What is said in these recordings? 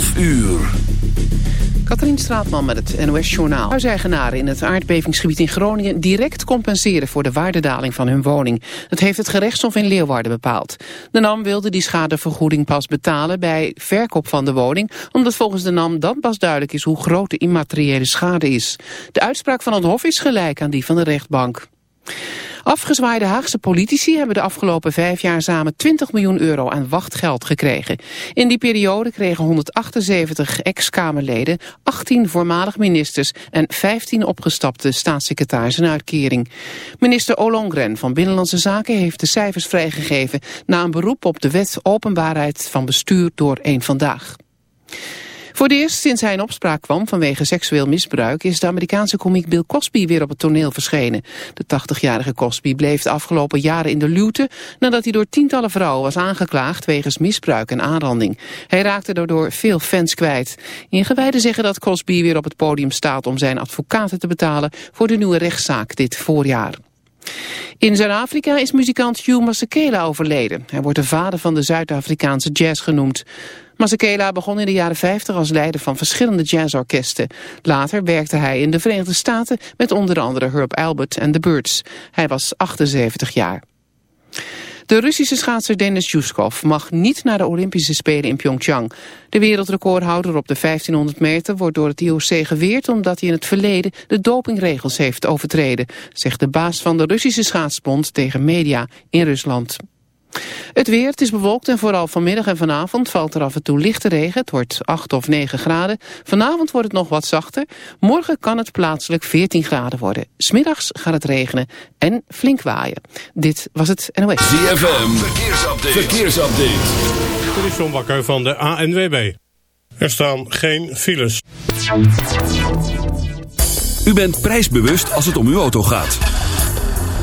12 uur. Katrien Straatman met het NOS-journaal. Huiseigenaren in het aardbevingsgebied in Groningen direct compenseren voor de waardedaling van hun woning. Dat heeft het gerechtshof in Leeuwarden bepaald. De NAM wilde die schadevergoeding pas betalen bij verkoop van de woning, omdat volgens de NAM dan pas duidelijk is hoe groot de immateriële schade is. De uitspraak van het hof is gelijk aan die van de rechtbank. Afgezwaaide Haagse politici hebben de afgelopen vijf jaar samen 20 miljoen euro aan wachtgeld gekregen. In die periode kregen 178 ex-Kamerleden, 18 voormalig ministers en 15 opgestapte staatssecretaris een uitkering. Minister Olongren van Binnenlandse Zaken heeft de cijfers vrijgegeven na een beroep op de wet openbaarheid van bestuur door één Vandaag. Voor het eerst sinds hij in opspraak kwam vanwege seksueel misbruik... is de Amerikaanse komiek Bill Cosby weer op het toneel verschenen. De 80-jarige Cosby bleef de afgelopen jaren in de luwte... nadat hij door tientallen vrouwen was aangeklaagd... wegens misbruik en aanranding. Hij raakte daardoor veel fans kwijt. Ingewijden zeggen dat Cosby weer op het podium staat... om zijn advocaten te betalen voor de nieuwe rechtszaak dit voorjaar. In Zuid-Afrika is muzikant Hugh Masekela overleden. Hij wordt de vader van de Zuid-Afrikaanse jazz genoemd. Masekela begon in de jaren 50 als leider van verschillende jazzorkesten. Later werkte hij in de Verenigde Staten met onder andere Herb Albert en The Birds. Hij was 78 jaar. De Russische schaatser Denis Yuskov mag niet naar de Olympische Spelen in Pyeongchang. De wereldrecordhouder op de 1500 meter wordt door het IOC geweerd... omdat hij in het verleden de dopingregels heeft overtreden... zegt de baas van de Russische schaatsbond tegen media in Rusland. Het weer, het is bewolkt en vooral vanmiddag en vanavond valt er af en toe lichte regen. Het wordt 8 of 9 graden. Vanavond wordt het nog wat zachter. Morgen kan het plaatselijk 14 graden worden. Smiddags gaat het regenen en flink waaien. Dit was het NOS. ZFM, verkeersupdate. verkeersupdate. Dit is John Bakker van de ANWB. Er staan geen files. U bent prijsbewust als het om uw auto gaat.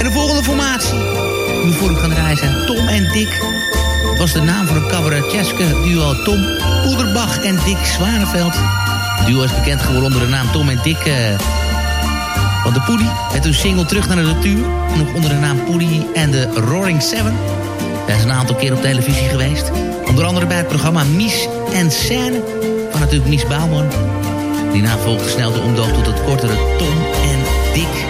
En de volgende formatie. Die voor gaan draaien zijn Tom en Dick. Het was de naam van een cabaretjeske duo Tom Poederbach en Dick Zwaneveld. Het duo is bekend geworden onder de naam Tom en Dick... Uh, van de Poedie met hun single Terug naar de Natuur. Nog onder de naam Poedie en de Roaring Seven. Zij is een aantal keer op televisie geweest. Onder andere bij het programma Mies en Scène. Van natuurlijk Mies Bouwman. Die volgde snel de omdoop tot het kortere Tom en Dick.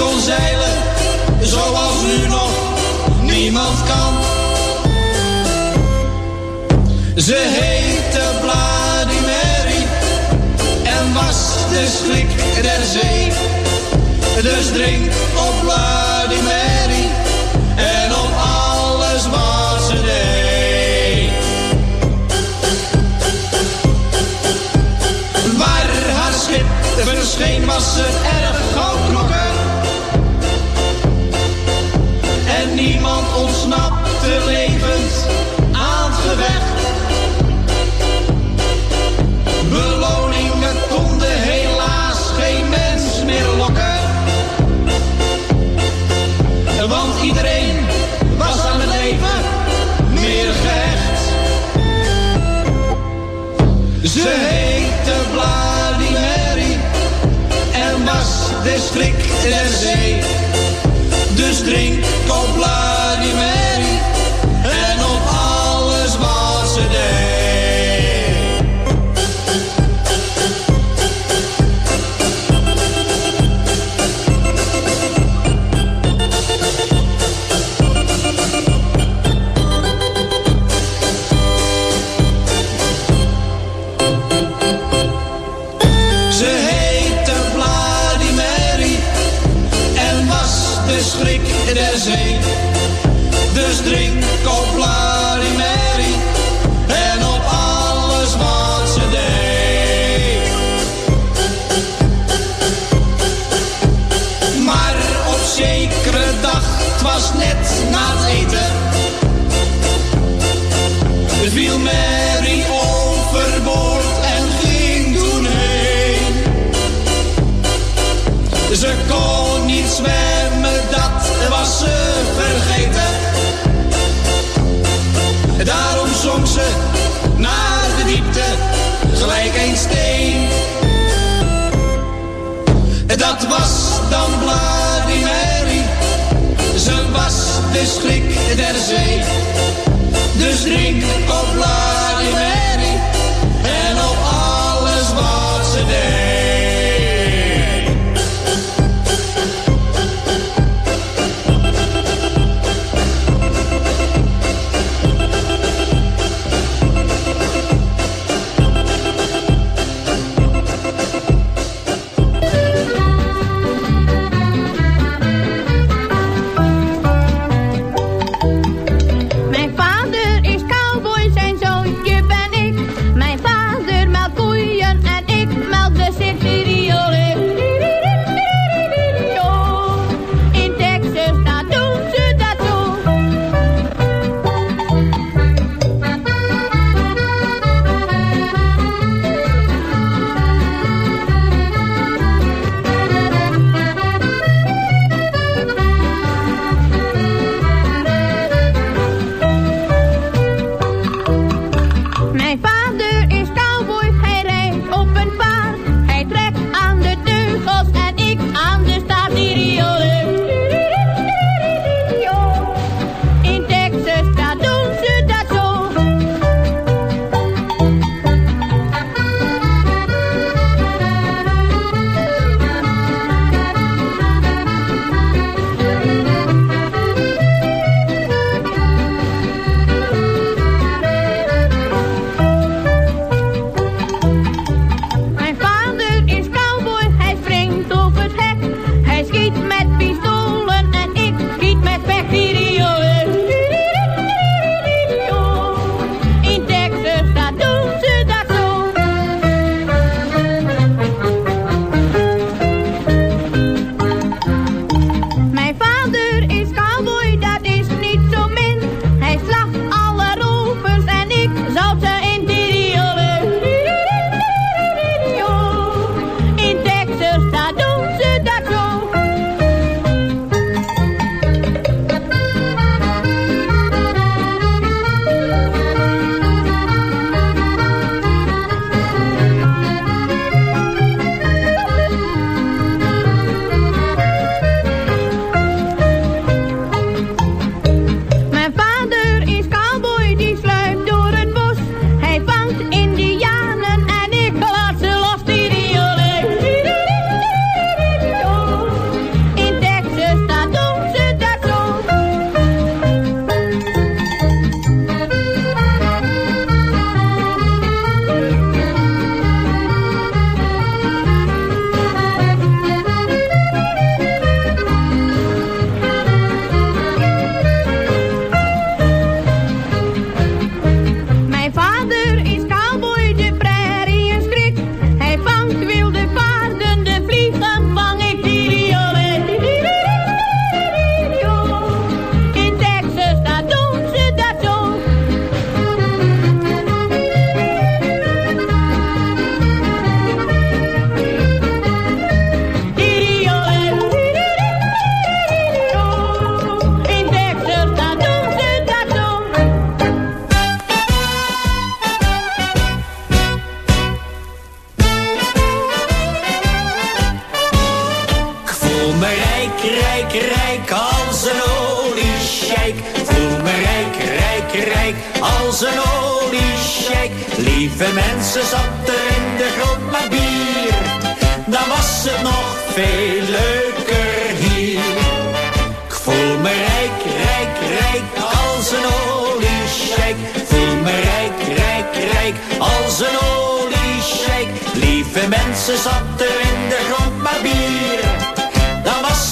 Kon zeilen zoals nu nog niemand kan. Ze heette Bloody Mary en was de schrik der zee. Dus drink op Mary was de schrik der zee. de drink op Vladimir. Me rijk, rijk, rijk als een oliesjeik. Voel me rijk, rijk, rijk als een oliesjeik. Lieve mensen, zat er in de grond maar bier. Dan was het nog veel leuker hier. Ik voel me rijk, rijk, rijk als een oliesjeik. Voel me rijk, rijk, rijk als een oliesjeik. Lieve mensen, zat er in de grond maar bier.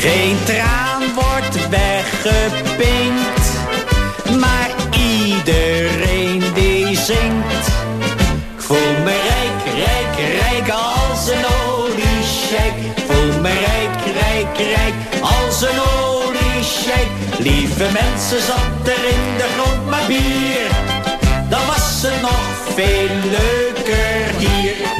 Geen traan wordt weggepinkt. Maar iedereen die zingt. Ik voel me rijk, rijk, rijk als een oliesjeik. Ik Voel me rijk, rijk, rijk als een oliesjeik. Lieve mensen, zat er in de grond maar bier. Dan was het nog veel leuker hier.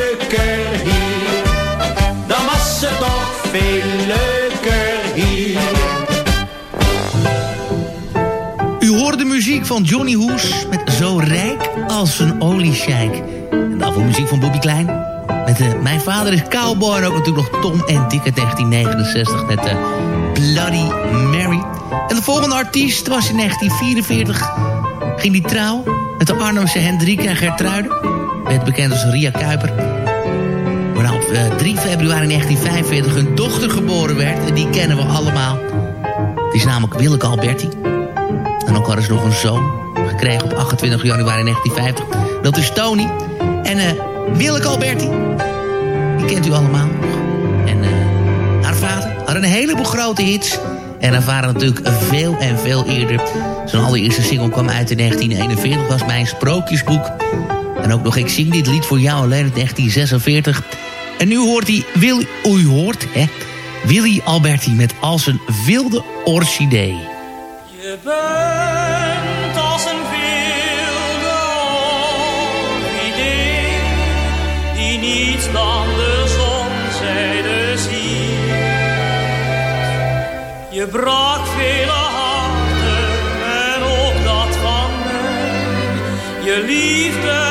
veel leuker hier. U hoort de muziek van Johnny Hoes met Zo rijk als een oliesjeik. En daarvoor muziek van Bobby Klein. Met uh, Mijn vader is cowboy en ook natuurlijk nog Tom en Dick uit 1969 met uh, Bloody Mary. En de volgende artiest was in 1944. Ging die trouw met de Arnhemse en Gertruiden. Werd bekend als Ria Kuiper. Waarna op uh, 3 februari 1945 hun dochter geboren werd. En die kennen we allemaal. Die is namelijk Willeke Alberti. En ook hadden ze nog een zoon gekregen op 28 januari 1950. Dat is Tony. En uh, Willeke Alberti. Die kent u allemaal. En uh, haar vader had een heleboel grote hits. En haar vader natuurlijk veel en veel eerder. Zijn allereerste single kwam uit in 1941. Was mijn sprookjesboek. En ook nog Ik zing dit lied voor jou alleen in 1946. En nu hoort hij... Wil, u hoort, hè? Willy Alberti met Als een wilde orchidee. Je bent als een wilde orchidee die niets dan de zonzijde ziet. Je brak vele harten en ook dat van mij. Je liefde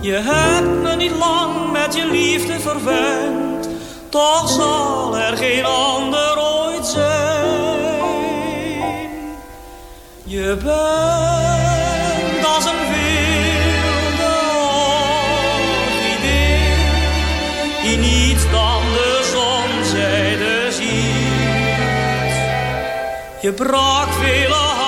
Je hebt me niet lang met je liefde verwend. Toch zal er geen ander ooit zijn. Je bent als een wilde orchidee. Die niets dan de zonzijde ziet. Je brak vele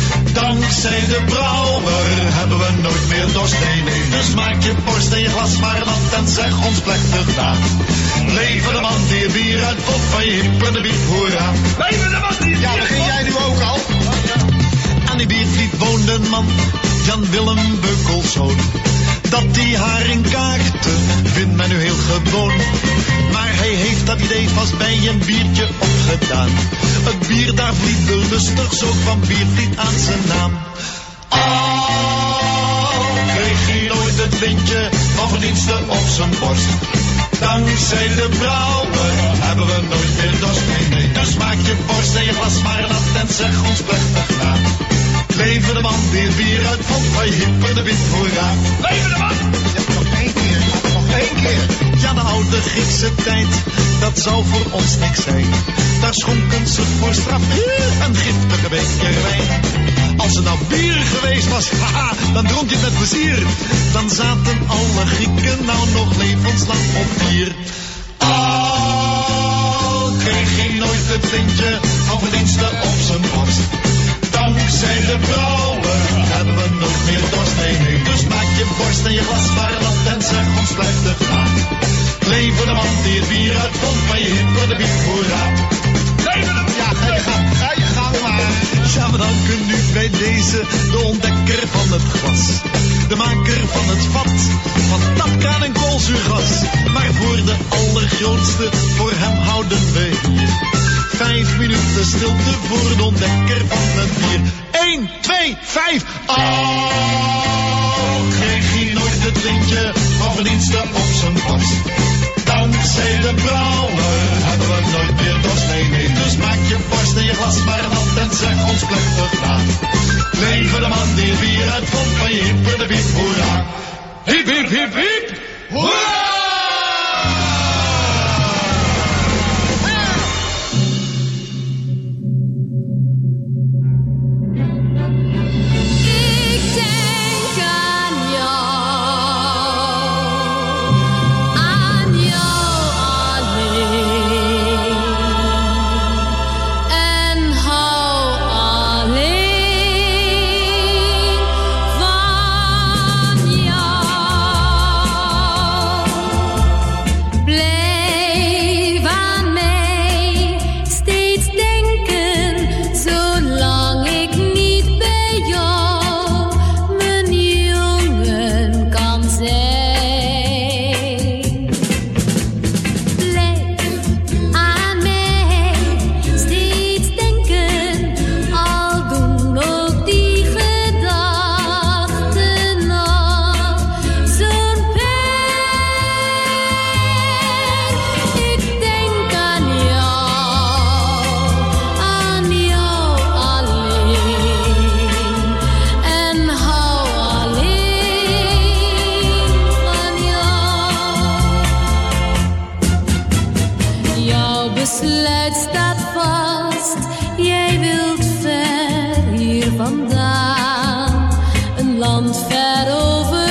Dankzij de brouwer hebben we nooit meer dorst. Nee, nee, dus maak je borst en je glas maar nat en zeg ons plechtig na. Leven de man die het bier uitvond van je hip en de biep, hoera. Leven de man die het Ja, bier begin jij nu ook al? Aan die biervliet woonde een man, Jan Willem Beukelszoon. Dat die haar in kaakte, vindt men nu heel gewoon. Maar hij heeft dat idee vast bij een biertje opgedaan. Het bier daar vliet lustig, zo kwam biervliet aan zijn naam. Al kreeg hij nooit het lintje van verdiensten op zijn borst. Dankzij de brouwer hebben we nooit meer dorst. Nee, nee. Dus je borst en je glas maar nat en zeg ons plechtig na. Leven de man het bier uitvond van je hipper de wit hoera. Leven de man. Ja, nog één keer, nog één keer. Ja, de oude Griekse tijd, dat zou voor ons niks zijn. Daar schonken ze voor straf een giftige beker wijn. Als het nou bier geweest was, haha, dan dronk je het met plezier. Dan zaten alle Grieken nou nog levenslang op bier. Al kreeg hij nooit het lintje van verdiensten op zijn borst. Dankzij de brouwer hebben we nooit meer dorst. Nee. Dus maak je borst en je glas maar nat en zeg ons plechtig na. Leven de man die het bier uitvond van je hipper de biep, hoera. Ja, ga je gang, ga je gang maar. Ja, we danken nu bij deze de ontdekker van het glas. De maker van het vat, van tapkraan en koolzuurgas. Maar voor de allergrootste, voor hem houden we. Vijf minuten stilte voor de ontdekker van het bier. 1, 2, 5. Oh, kreeg hij nooit het lintje van verdiensten op zijn borst. Dankzij de brouwer hebben we nooit meer dorst. Nee, nee, dus maak je borst en je glas maar nat en zeg ons plechtig na. Leven de man die bier uitvond van je hip en de biep, hoera. Hip, hip, hip, hip. Hoera! Besluit staat vast. Jij wilt ver hier vandaan. Een land ver over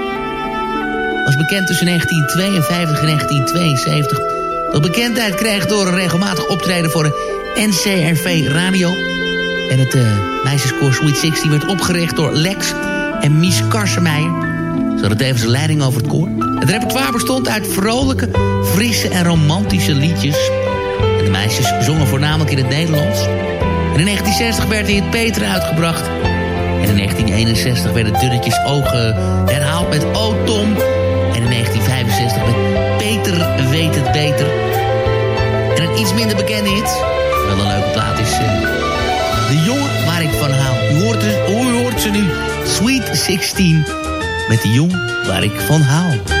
was bekend tussen 1952 en 1972. Dat bekendheid kreeg door een regelmatig optreden voor de NCRV Radio. En het uh, meisjeskoor Sweet 16 werd opgericht door Lex en Mies Karsemeijer. Ze hadden tevens leiding over het koor. Het repertoire bestond uit vrolijke, frisse en romantische liedjes. En de meisjes zongen voornamelijk in het Nederlands. En in 1960 werd hij het Peter uitgebracht. En in 1961 werden Dunnetjes Ogen herhaald met O Tom... En in 1965 met Peter weet het beter. En een iets minder bekende hit, wel een leuke plaat is... Uh, de jongen waar ik van hou. U hoort, u hoort ze nu. Sweet 16 met de jongen waar ik van hou.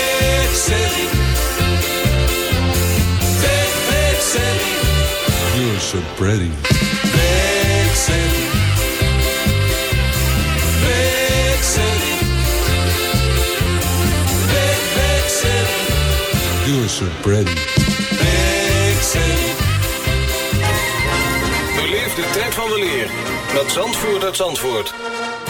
Pretty. Pretty. De tijd van de met Zandvoort uit Zandvoort.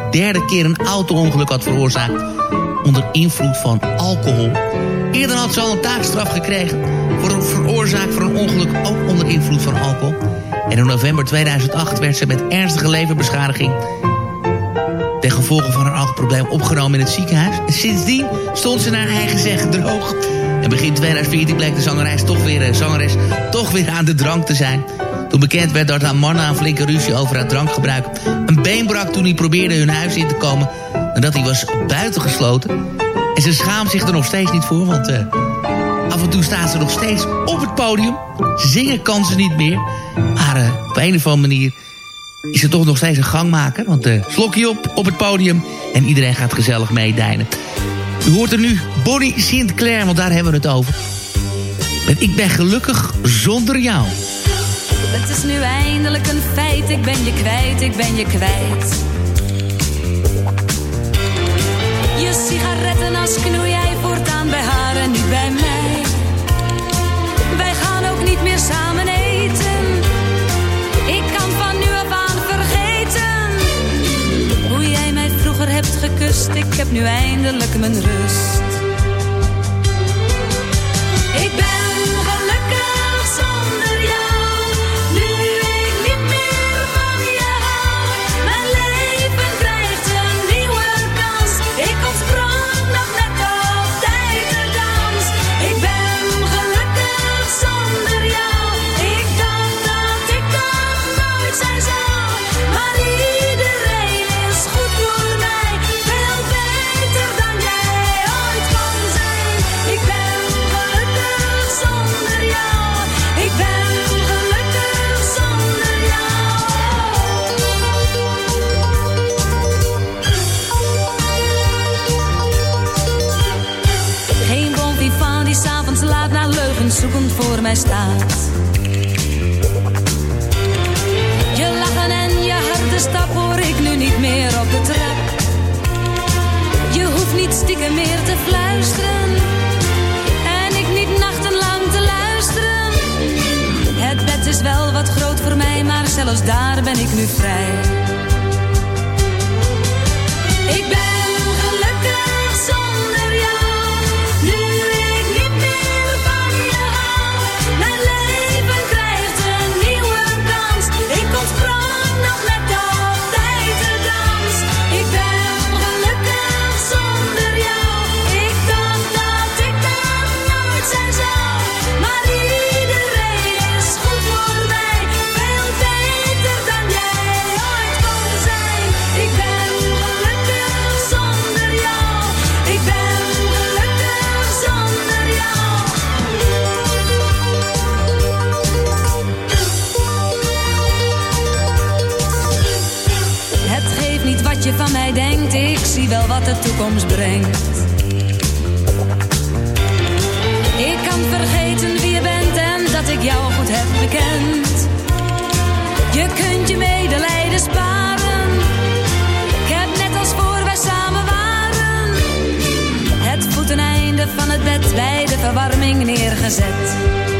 de derde keer een auto-ongeluk had veroorzaakt... onder invloed van alcohol. Eerder had ze al een taakstraf gekregen... voor een veroorzaak van een ongeluk ook onder invloed van alcohol... En in november 2008 werd ze met ernstige leverbeschadiging... ten gevolge van een alcoholprobleem opgenomen in het ziekenhuis. En sindsdien stond ze naar eigen zeggen droog. En begin 2014 bleek de zangeres toch weer, eh, zangeres toch weer aan de drank te zijn. Toen bekend werd dat haar man na een flinke ruzie over haar drankgebruik... een been brak toen hij probeerde hun huis in te komen... nadat hij was buitengesloten. En ze schaamt zich er nog steeds niet voor, want... eh, Af en toe staat ze nog steeds op het podium. Zingen kan ze niet meer. Maar eh, op een of andere manier is ze toch nog steeds een gangmaker. Want uh, slokje op op het podium en iedereen gaat gezellig meedijnen. U hoort er nu Bonnie Sinclair, want daar hebben we het over. Met Ik ben gelukkig zonder jou. Het is nu eindelijk een feit, ik ben je kwijt, ik ben je kwijt. Je sigarettenas knoei jij voortaan bij haar en niet bij mij. Wij gaan ook niet meer samen eten. Ik kan van nu af aan vergeten. Hoe jij mij vroeger hebt gekust, ik heb nu eindelijk mijn rust. zoekend voor mij staat. Je lachen en je harde stap hoor ik nu niet meer op de trap. Je hoeft niet stiekem meer te fluisteren. En ik niet nachtenlang te luisteren. Het bed is wel wat groot voor mij, maar zelfs daar ben ik nu vrij. Ik ben gelukkig zonder jou. wel wat de toekomst brengt. Ik kan vergeten wie je bent en dat ik jou goed heb bekend. Je kunt je medelijden sparen. Ik heb net als voor wij samen waren. Het voeteneinde van het bed bij de verwarming neergezet.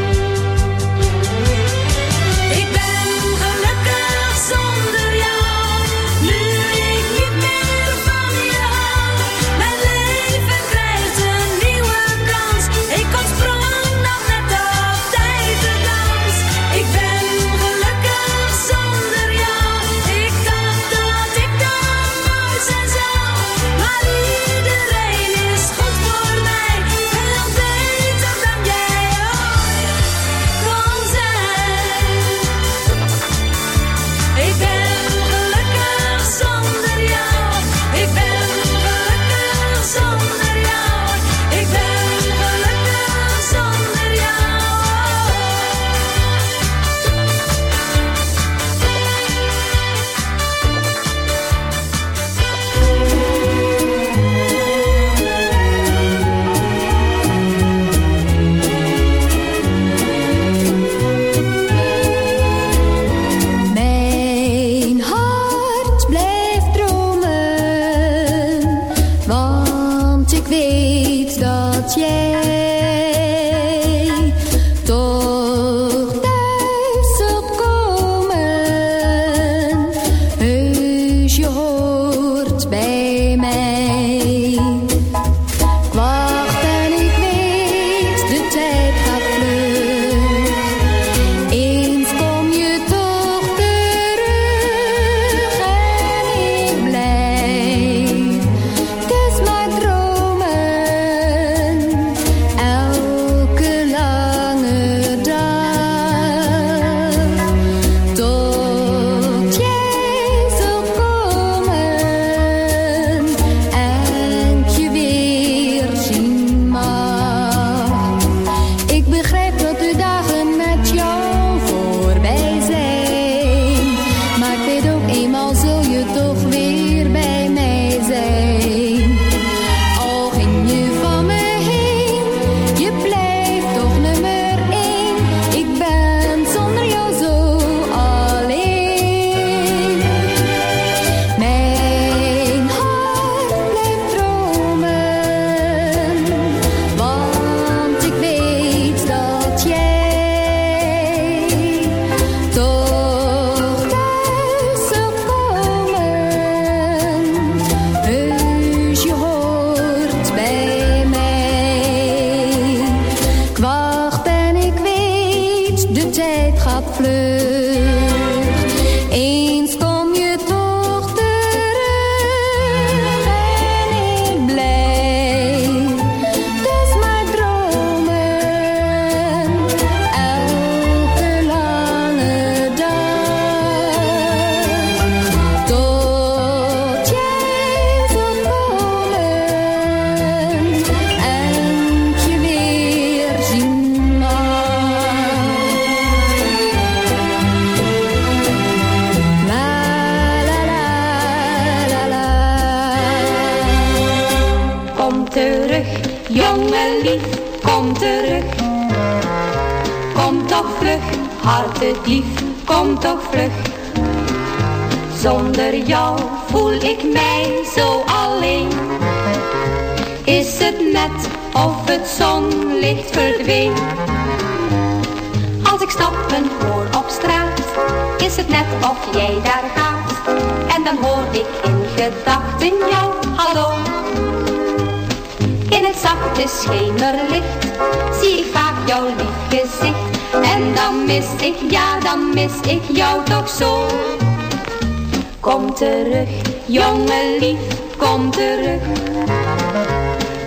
Kom terug, jongen lief, kom terug.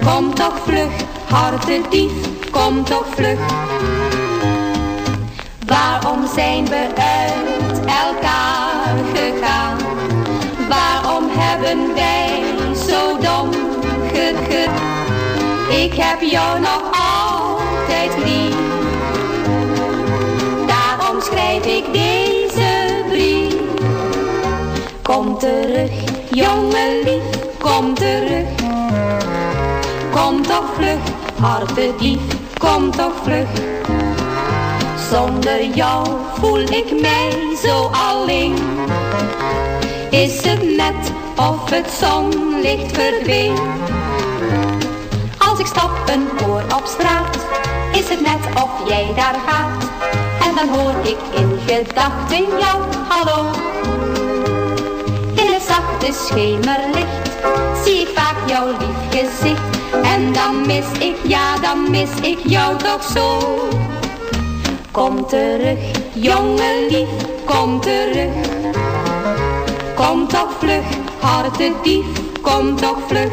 Kom toch vlug, hartedief, kom toch vlug. Waarom zijn we uit elkaar gegaan? Waarom hebben wij zo dom gedaan? Ik heb jou nog altijd lief. Daarom schrijf ik brief. Kom terug, jongen lief, kom terug. Kom toch vlug, hartedief, kom toch vlug. Zonder jou voel ik mij zo alleen. Is het net of het zonlicht verdween? Als ik stappen hoor op straat, is het net of jij daar gaat. En dan hoor ik in gedachten jou, hallo. Zachte schemerlicht zie vaak jouw lief gezicht. En dan mis ik, ja dan mis ik jou toch zo. Kom terug, jongen lief, kom terug. Kom toch vlug, hartedief, kom toch vlug.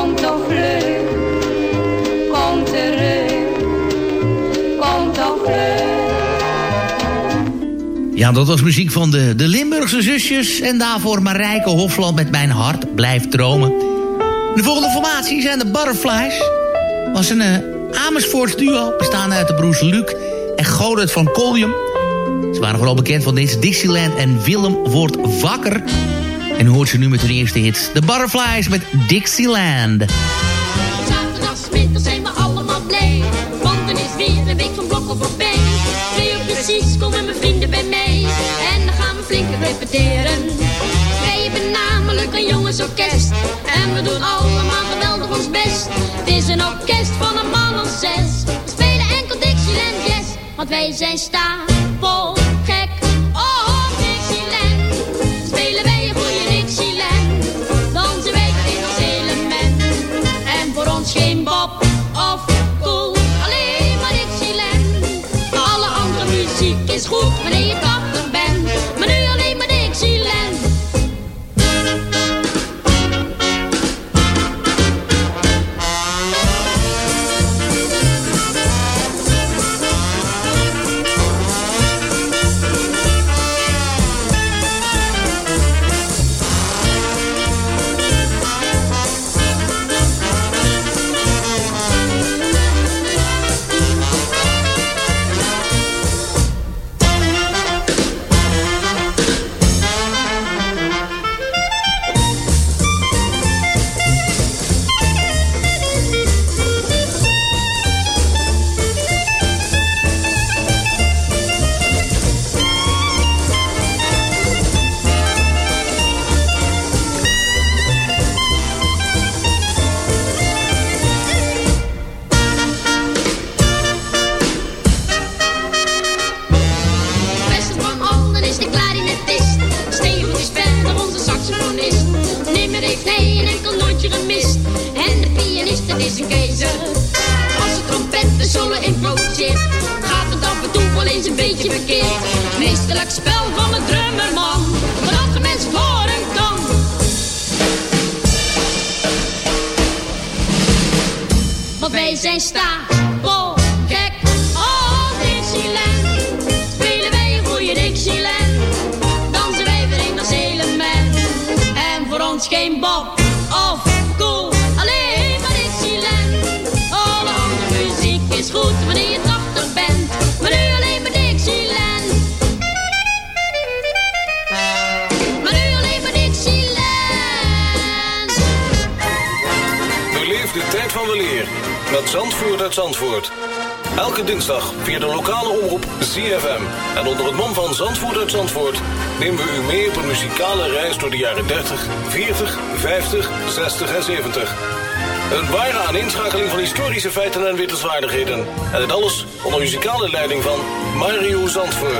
kom toch vlug. Kom terug, kom toch vlug. Ja, dat was muziek van de, de Limburgse zusjes. En daarvoor Marijke Hofland met Mijn Hart Blijft Dromen. De volgende formatie zijn de Butterflies. was een uh, Amersfoorts duo, bestaande uit de broers Luc en Godert van Collium. Ze waren vooral bekend van deze Dixieland en Willem wordt wakker. En hoort ze nu met hun eerste hits. De Butterflies met Dixieland. Zijn we allemaal blij. Want dan is weer een week van blokken voorbij. Twee uur precies komen mijn vrienden bij mij. En dan gaan we flink repeteren. Wij hebben namelijk een jongensorkest. En we doen allemaal geweldig ons best. Het is een orkest van een man of zes. We spelen enkel Dixieland Jazz. Want wij zijn stapel leiding van Mario Zandvoort.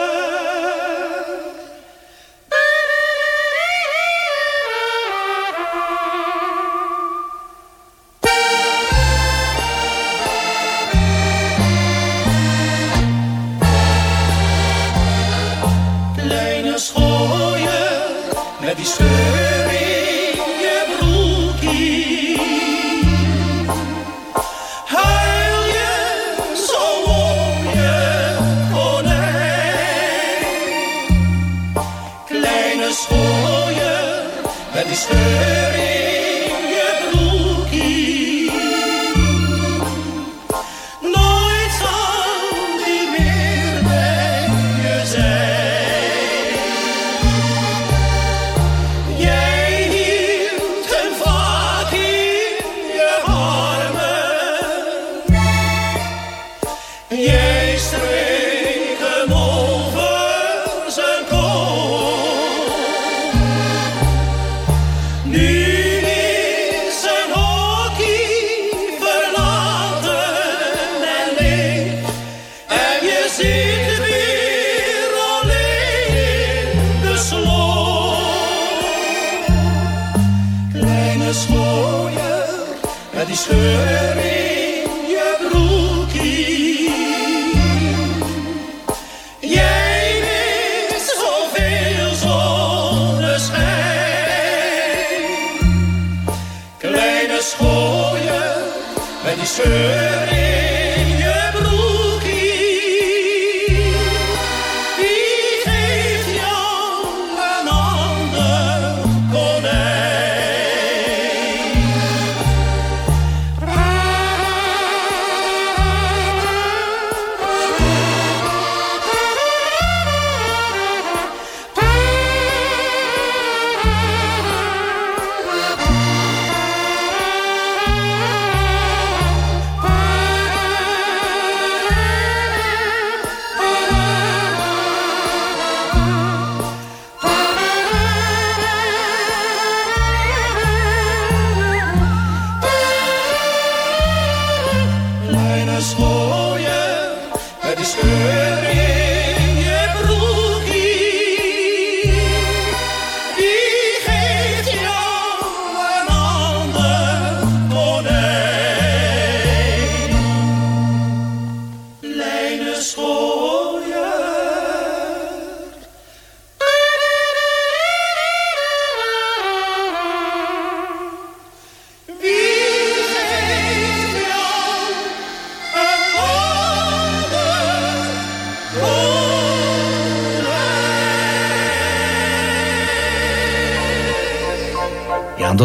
Die scheur